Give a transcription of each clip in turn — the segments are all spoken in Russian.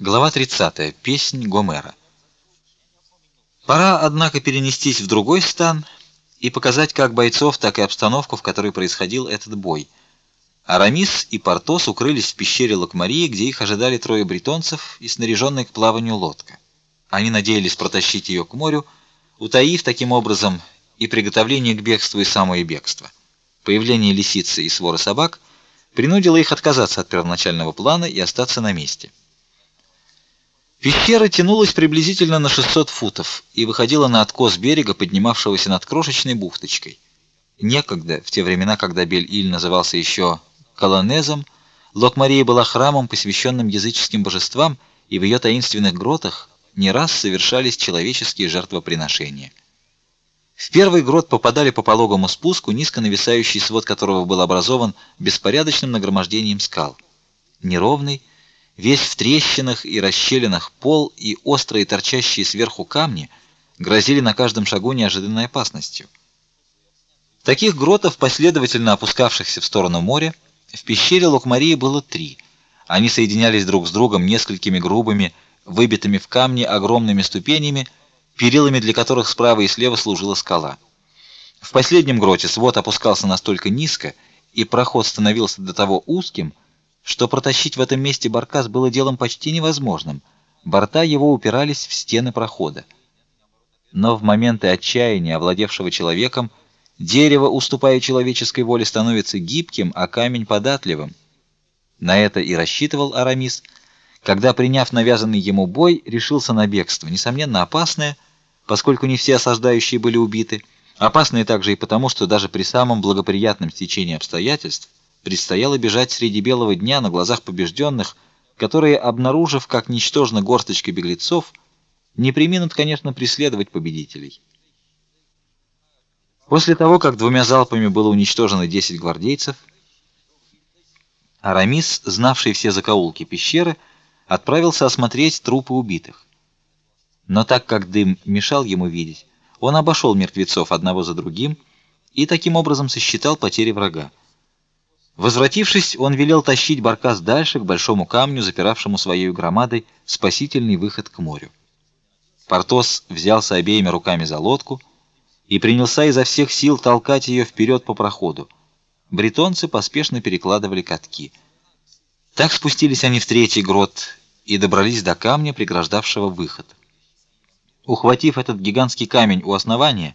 Глава 30. Песнь Гомера. Пора, однако, перенестись в другой стан и показать как бойцов, так и обстановку, в которой происходил этот бой. Арамис и Портос укрылись в пещере Лакмарии, где их ожидали трое бретонцев и снаряженная к плаванию лодка. Они надеялись протащить ее к морю, утаив таким образом и приготовление к бегству, и самое бегство. Появление лисицы и своры собак принудило их отказаться от первоначального плана и остаться на месте. Пещера тянулась приблизительно на 600 футов и выходила на откос берега, поднимавшегося над крошечной бухточкой. Некогда, в те времена, когда Бель-Иль назывался еще Колонезом, Лок-Мария была храмом, посвященным языческим божествам, и в ее таинственных гротах не раз совершались человеческие жертвоприношения. В первый грот попадали по пологому спуску, низко нависающий свод которого был образован беспорядочным нагромождением скал. Неровный, Весь в трещинах и расщелинах пол и острые торчащие сверху камни грозили на каждом шагу неожиданной опасностью. Таких гротов, последовательно опускавшихся в сторону моря, в пещере Локмарии было три. Они соединялись друг с другом несколькими грубыми, выбитыми в камне огромными ступенями, перилами для которых справа и слева служила скала. В последнем гроте свод опускался настолько низко, и проход становился до того узким, что протащить в этом месте баркас было делом почти невозможным. Борта его упирались в стены прохода. Но в моменты отчаяния, овладевшего человеком, дерево, уступая человеческой воле, становится гибким, а камень податливым. На это и рассчитывал Арамис, когда, приняв навязанный ему бой, решился на бегство, несомненно опасное, поскольку не все осаждающие были убиты, опасное также и потому, что даже при самом благоприятном стечении обстоятельств предстояло бежать среди белого дня на глазах побежденных, которые, обнаружив, как ничтожна горсточка беглецов, не преминут, конечно, преследовать победителей. После того, как двумя залпами было уничтожено 10 гвардейцев, Арамис, знавший все закоулки пещеры, отправился осмотреть трупы убитых. Но так как дым мешал ему видеть, он обошел мертвецов одного за другим и таким образом сосчитал потери врага. Возвратившись, он велел тащить баркас дальше к большому камню, запиравшему своей громадой спасительный выход к морю. Портос взялся обеими руками за лодку и принялся изо всех сил толкать ее вперед по проходу. Бретонцы поспешно перекладывали катки. Так спустились они в третий грот и добрались до камня, преграждавшего выход. Ухватив этот гигантский камень у основания,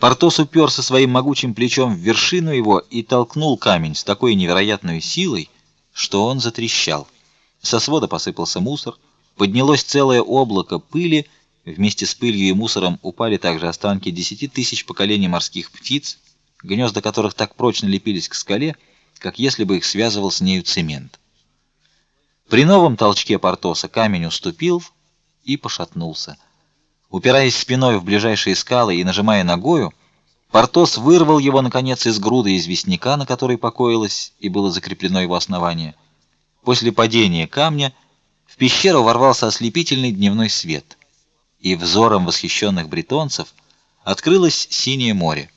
Портос уперся своим могучим плечом в вершину его и толкнул камень с такой невероятной силой, что он затрещал. Со свода посыпался мусор, поднялось целое облако пыли, вместе с пылью и мусором упали также останки десяти тысяч поколений морских птиц, гнезда которых так прочно лепились к скале, как если бы их связывал с нею цемент. При новом толчке Портоса камень уступил и пошатнулся. Упираясь спиной в ближайшие скалы и нажимая ногою, Портос вырвал его наконец из груды известняка, на которой покоилось и было закреплено его основание. После падения камня в пещеру ворвался ослепительный дневной свет, и взором восхищенных бретонцев открылось синее море.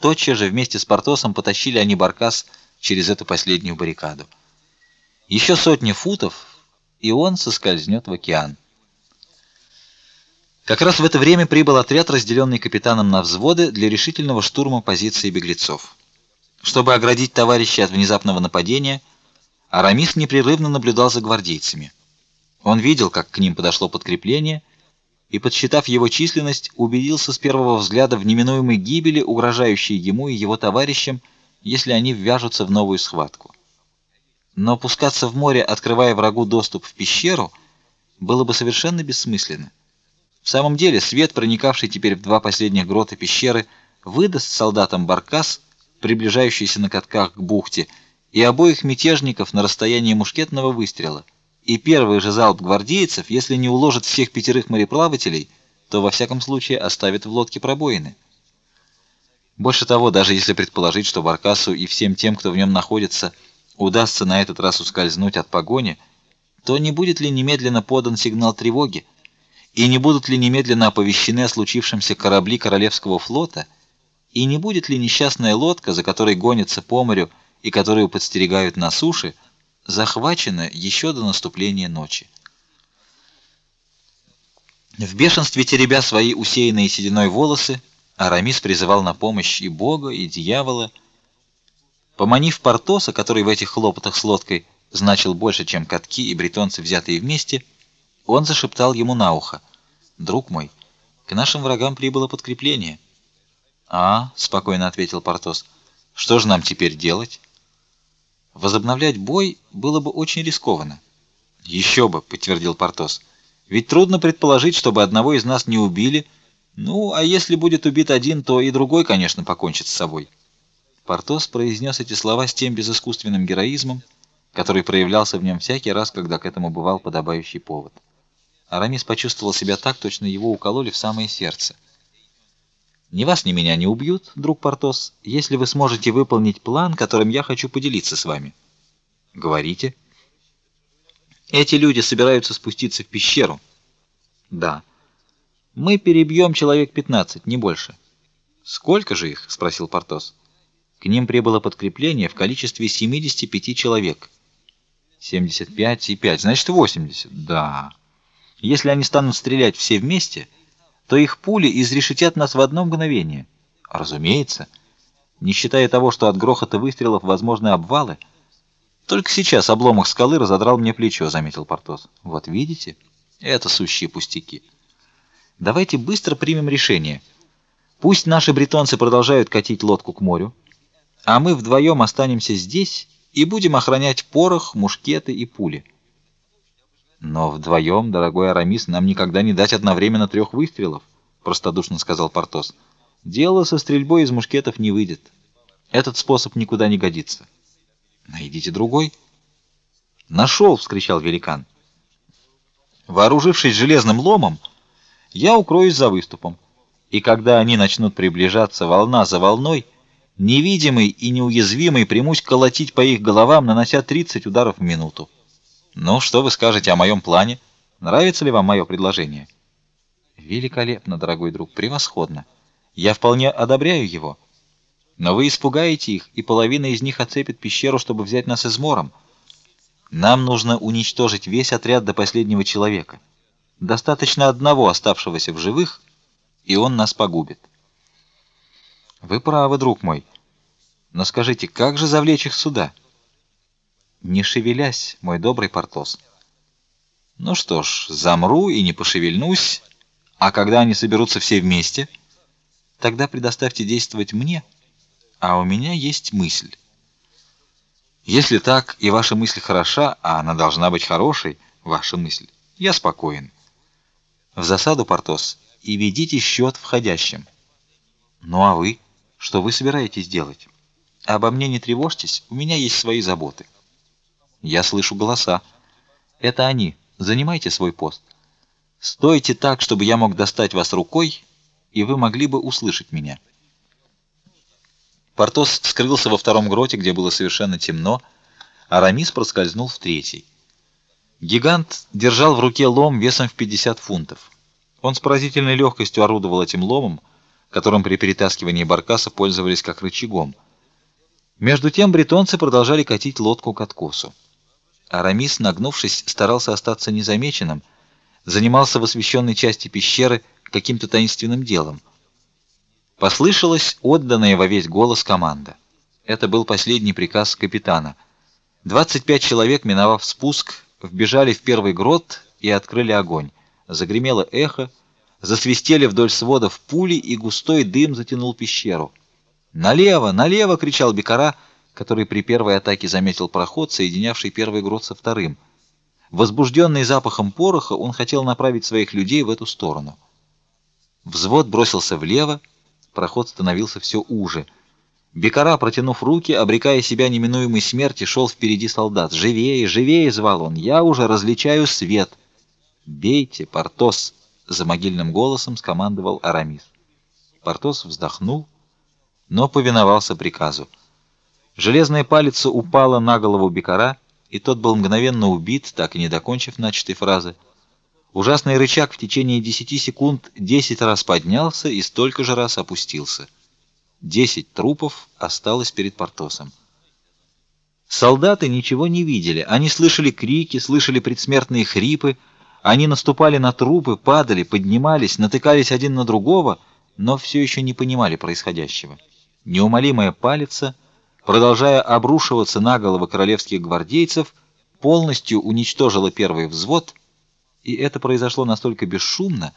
Тотчас же вместе с Портосом потащили они баркас через эту последнюю баррикаду. Еще сотни футов, и он соскользнет в океан. Как раз в это время прибыл отряд, разделенный капитаном на взводы для решительного штурма позиции беглецов. Чтобы оградить товарищей от внезапного нападения, Арамис непрерывно наблюдал за гвардейцами. Он видел, как к ним подошло подкрепление, и, подсчитав его численность, убедился с первого взгляда в неминуемой гибели, угрожающей ему и его товарищам, если они ввяжутся в новую схватку. Но пускаться в море, открывая врагу доступ в пещеру, было бы совершенно бессмысленно. В самом деле, свет, проникавший теперь в два последних грота пещеры, выдаст солдатам баркас, приближающийся на катках к бухте, и обоих мятежников на расстоянии мушкетного выстрела. И первый же залп гвардейцев, если не уложит всех пятерых мореплавателей, то во всяком случае оставит в лодке пробоины. Больше того, даже если предположить, что баркасу и всем тем, кто в нем находится, удастся на этот раз ускользнуть от погони, то не будет ли немедленно подан сигнал тревоги? И не будут ли немедленно оповещены о случившемся корабли королевского флота? И не будет ли несчастная лодка, за которой гонятся по морю и которую подстерегают на суше, захвачено еще до наступления ночи. В бешенстве теребя свои усеянные сединой волосы, Арамис призывал на помощь и Бога, и дьявола. Поманив Портоса, который в этих хлопотах с лодкой значил больше, чем катки и бретонцы, взятые вместе, он зашептал ему на ухо: "Друг мой, к нашим врагам прибыло подкрепление". "А?" спокойно ответил Портос. "Что же нам теперь делать?" Возобновлять бой было бы очень рискованно. «Еще бы, подтвердил Портос. Ведь трудно предположить, чтобы одного из нас не убили. Ну, а если будет убит один, то и другой, конечно, покончит с собой. Портос произнес эти слова с тем безыскусственным героизмом, который проявлялся в нем всякий раз, когда к этому бывал подобающий повод. Арамис почувствовал себя так, точно его укололи в самое сердце. Ни вас, ни меня не убьют, друг Портос, если вы сможете выполнить план, которым я хочу поделиться с вами. Говорите. Эти люди собираются спуститься в пещеру. Да. Мы перебьем человек 15, не больше. Сколько же их? спросил Портос. К ним прибыло подкрепление в количестве 75 человек. 75 и 5, значит 80. Да. Если они станут стрелять все вместе, то их пули изрешетят нас в одно мгновение. Разумеется, не считая того, что от грохота выстрелов возможны обвалы. Только сейчас обломок скалы разодрал мне плечо, заметил Портос. Вот видите? Это сущие пустяки. Давайте быстро примем решение. Пусть наши бретонцы продолжают катить лодку к морю, а мы вдвоем останемся здесь и будем охранять порох, мушкеты и пули. Но вдвоем, дорогой Арамис, нам никогда не дать одновременно трех выстрелов, простодушно сказал Портос. Дело со стрельбой из мушкетов не выйдет. Этот способ никуда не годится. Найдите другой. Нашел, вскричал великан. Вооружившись железным ломом, я укроюсь за выступом. И когда они начнут приближаться волна за волной, невидимый и неуязвимый примусь колотить по их головам, нанося 30 ударов в минуту. Ну, что вы скажете о моем плане? Нравится ли вам мое предложение? Великолепно, дорогой друг, превосходно. Я вполне одобряю его. Но вы испугаете их, и половина из них оцепит пещеру, чтобы взять нас измором. Нам нужно уничтожить весь отряд до последнего человека. Достаточно одного оставшегося в живых, и он нас погубит. Вы правы, друг мой. Но скажите, как же завлечь их сюда? Не шевелясь, мой добрый Портос. Ну что ж, замру и не пошевельнусь, а когда они соберутся все вместе, тогда предоставьте действовать мне, а у меня есть мысль. Если так, и ваша мысль хороша, а она должна быть хорошей, ваша мысль, я спокоен. В засаду, Портос, и ведите счет входящим. Ну а вы, что вы собираетесь делать? Обо мне не тревожьтесь, у меня есть свои заботы. Я слышу голоса. Это они. Занимайте свой пост. Стойте так, чтобы я мог достать вас рукой, и вы могли бы услышать меня. Портос скрылся во втором гроте, где было совершенно темно, а Рамис проскользнул в третий. Гигант держал в руке лом весом в 50 фунтов. Он с поразительной легкостью орудовал этим ломом, которым при перетаскивании баркаса пользовались как рычагом. Между тем бретонцы продолжали катить лодку к откосу. Арамис, нагнувшись, старался остаться незамеченным, занимался в освещенной части пещеры каким-то таинственным делом. Послышалась отданная во весь голос команда. Это был последний приказ капитана. 25 человек, миновав спуск, вбежали в первый грот и открыли огонь. Загремело эхо, засвистели вдоль сводов пули, и густой дым затянул пещеру. "Налево, налево!" кричал Бекара который при первой атаке заметил проход, соединявший первый грот со вторым. Возбужденный запахом пороха, он хотел направить своих людей в эту сторону. Взвод бросился влево, проход становился все уже. Бекара, протянув руки, обрекая себя неминуемой смерти, шел впереди солдат. "Живее, живее!" звал он. "Я уже различаю свет". "Бейте, Портос!" за могильным голосом скомандовал Арамис. Портос вздохнул, но повиновался приказу. Железная палица упала на голову Бекара, и тот был мгновенно убит, так и не докончив начатой фразы. Ужасный рычаг в течение десяти секунд десять раз поднялся и столько же раз опустился. Десять трупов осталось перед Портосом. Солдаты ничего не видели. Они слышали крики, слышали предсмертные хрипы. Они наступали на трупы, падали, поднимались, натыкались один на другого, но все еще не понимали происходящего. Неумолимая палица, продолжая обрушиваться на головы королевских гвардейцев, полностью уничтожила первый взвод, и это произошло настолько бесшумно,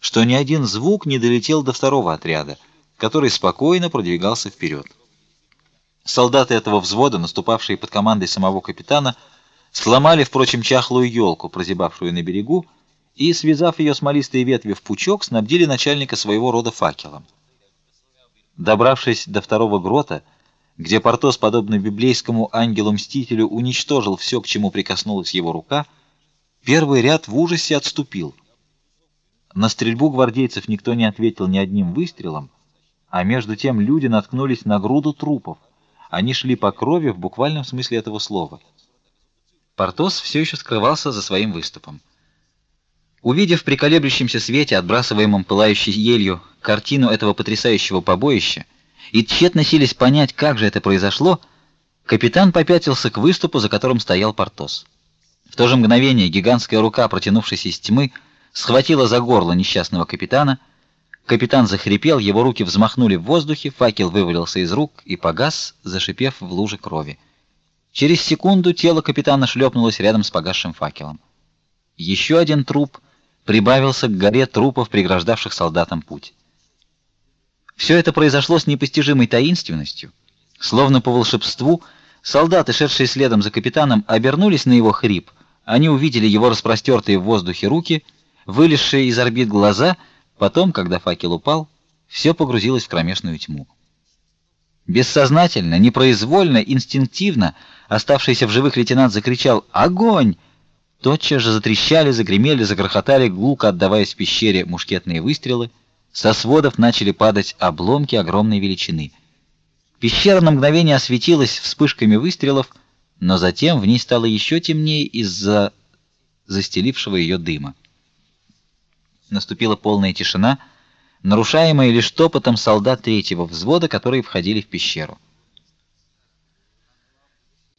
что ни один звук не долетел до второго отряда, который спокойно продвигался вперед. Солдаты этого взвода, наступавшие под командой самого капитана, сломали, впрочем, чахлую елку, прозябавшую на берегу, и, связав ее смолистые ветви в пучок, снабдили начальника своего рода факелом. Добравшись до второго грота, где Портос, подобно библейскому ангелу-мстителю, уничтожил все, к чему прикоснулась его рука, первый ряд в ужасе отступил. На стрельбу гвардейцев никто не ответил ни одним выстрелом, а между тем люди наткнулись на груду трупов. Они шли по крови в буквальном смысле этого слова. Портос все еще скрывался за своим выступом. Увидев при колеблющемся свете, отбрасываемом пылающей елью, картину этого потрясающего побоища, и тщетно сились понять, как же это произошло, капитан попятился к выступу, за которым стоял Портос. В то же мгновение гигантская рука, протянувшись из тьмы, схватила за горло несчастного капитана — Капитан захрипел, его руки взмахнули в воздухе, факел вывалился из рук и погас, зашипев в луже крови. Через секунду тело капитана шлепнулось рядом с погасшим факелом. Еще один труп прибавился к горе трупов, преграждавших солдатам путь. Все это произошло с непостижимой таинственностью, словно по волшебству. Солдаты, шедшие следом за капитаном, обернулись на его хрип. Они увидели его распростертые в воздухе руки, вылезшие из орбит глаза — Потом, когда факел упал, все погрузилось в кромешную тьму. Бессознательно, непроизвольно, инстинктивно оставшийся в живых лейтенант закричал: "Огонь!" Тотчас же затрещали, загремели, загрохотали, гулко отдаваясь в пещере мушкетные выстрелы. Со сводов начали падать обломки огромной величины. Пещера на мгновение осветилась вспышками выстрелов, но затем в ней стало еще темнее из-за застелившего ее дыма. Наступила полная тишина, нарушаемая лишь топотом солдат третьего взвода, которые входили в пещеру.